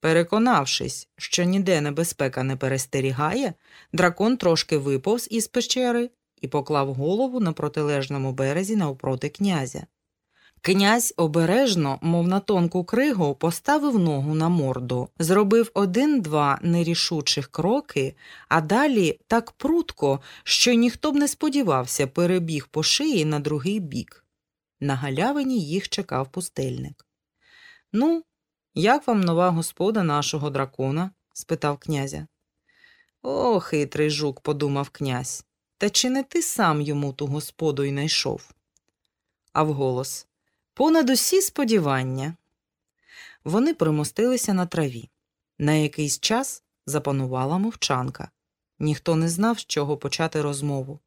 Переконавшись, що ніде небезпека не перестерігає, дракон трошки виповз із печери і поклав голову на протилежному березі навпроти князя. Князь обережно, мов на тонку кригу, поставив ногу на морду, зробив один-два нерішучих кроки, а далі так прутко, що ніхто б не сподівався, перебіг по шиї на другий бік. На галявині їх чекав пустельник. Ну, як вам нова господа нашого дракона? спитав князя. О, хитрий жук, подумав князь. Та чи не ти сам йому ту господу й найшов? А вголос понад усі сподівання. Вони примостилися на траві. На якийсь час запанувала мовчанка. Ніхто не знав, з чого почати розмову.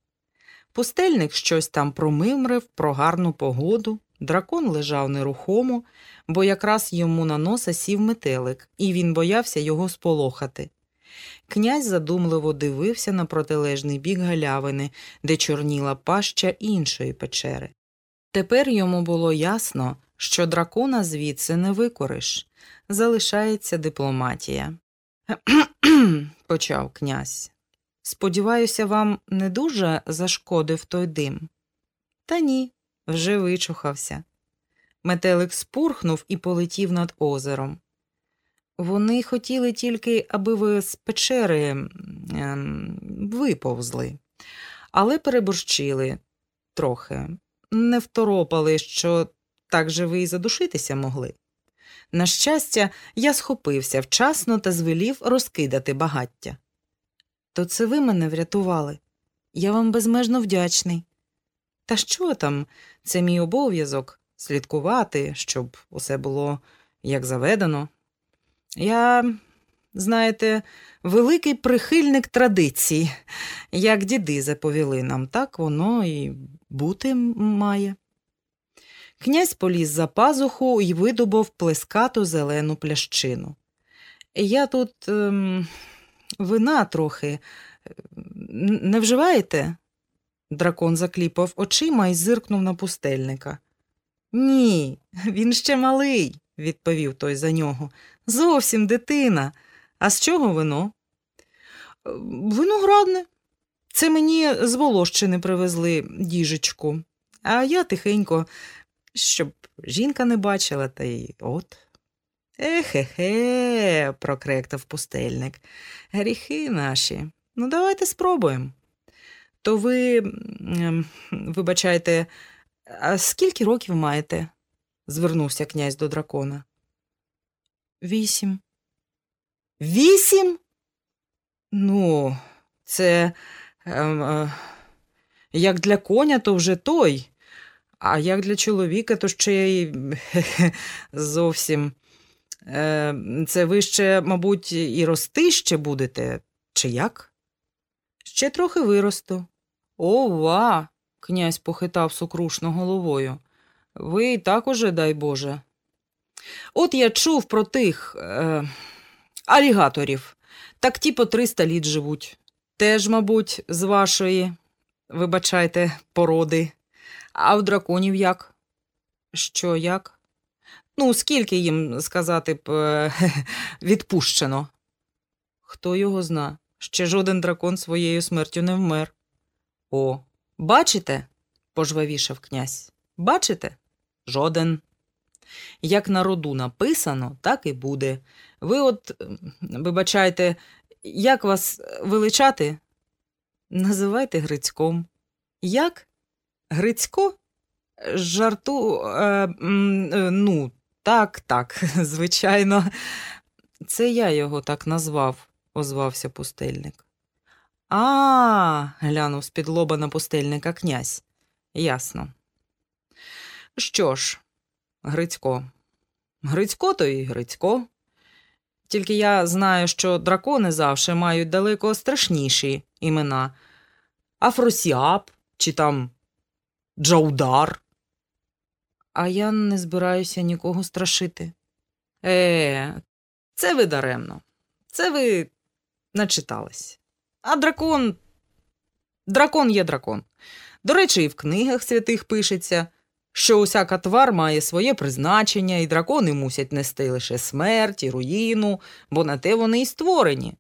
Пустельник щось там промимрив про гарну погоду, дракон лежав нерухомо, бо якраз йому на носа сів метелик, і він боявся його сполохати. Князь задумливо дивився на протилежний бік галявини, де чорніла паща іншої печери. Тепер йому було ясно, що дракона звідси не викориш. Залишається дипломатія. почав князь. Сподіваюся, вам не дуже зашкодив той дим. Та ні, вже вичухався. Метелик спурхнув і полетів над озером. Вони хотіли тільки, аби ви з печери ем, виповзли, але переборщили трохи, не второпали, що так же ви і задушитися могли. На щастя, я схопився вчасно та звелів розкидати багаття. То це ви мене врятували. Я вам безмежно вдячний. Та що там, це мій обов'язок слідкувати, щоб усе було як заведено. Я, знаєте, великий прихильник традицій, як діди заповіли нам, так воно і бути має. Князь поліз за пазуху і видобув плескату зелену плящину. Я тут ем, вина трохи не вживаєте? Дракон закліпав очима і зиркнув на пустельника. Ні, він ще малий, відповів той за нього. Зовсім дитина. А з чого вино? Виноградне. Це мені з Волощини привезли діжечку, а я тихенько, щоб жінка не бачила, та й от. Ехе-хе, прокректав пустельник. Гріхи наші. Ну, давайте спробуємо. То ви, вибачайте, а скільки років маєте? звернувся князь до дракона. Вісім. Вісім? Ну, це ем, е, як для коня, то вже той, а як для чоловіка, то ще й зовсім. Е, Це ви ще, мабуть, і рости ще будете, чи як? Ще трохи виросту. Ова. князь похитав сукрушно головою. Ви так уже, дай Боже. От я чув про тих е, алігаторів, так ті по триста літ живуть. Теж, мабуть, з вашої, вибачайте, породи. А в драконів як? Що як? Ну, скільки їм сказати б е, відпущено? Хто його зна? Ще жоден дракон своєю смертю не вмер. О, бачите? пожвавішав князь. Бачите? Жоден. Як на роду написано, так і буде. Ви от, вибачайте, як вас величати? Називайте Грицьком. Як? Грицько? Жарту, е, е, ну, так, так, звичайно, це я його так назвав, озвався пустельник. А, глянув з-під лоба на пустельника князь. Ясно. Що ж, Грицько. Грицько то і Грицько. Тільки я знаю, що дракони завше мають далеко страшніші імена Афросіап чи там Джаудар. А я не збираюся нікого страшити. Е, це ви даремно. Це ви начитались. А дракон. Дракон є дракон. До речі, і в книгах святих пишеться що усяка твар має своє призначення, і дракони мусять нести лише смерть і руїну, бо на те вони й створені.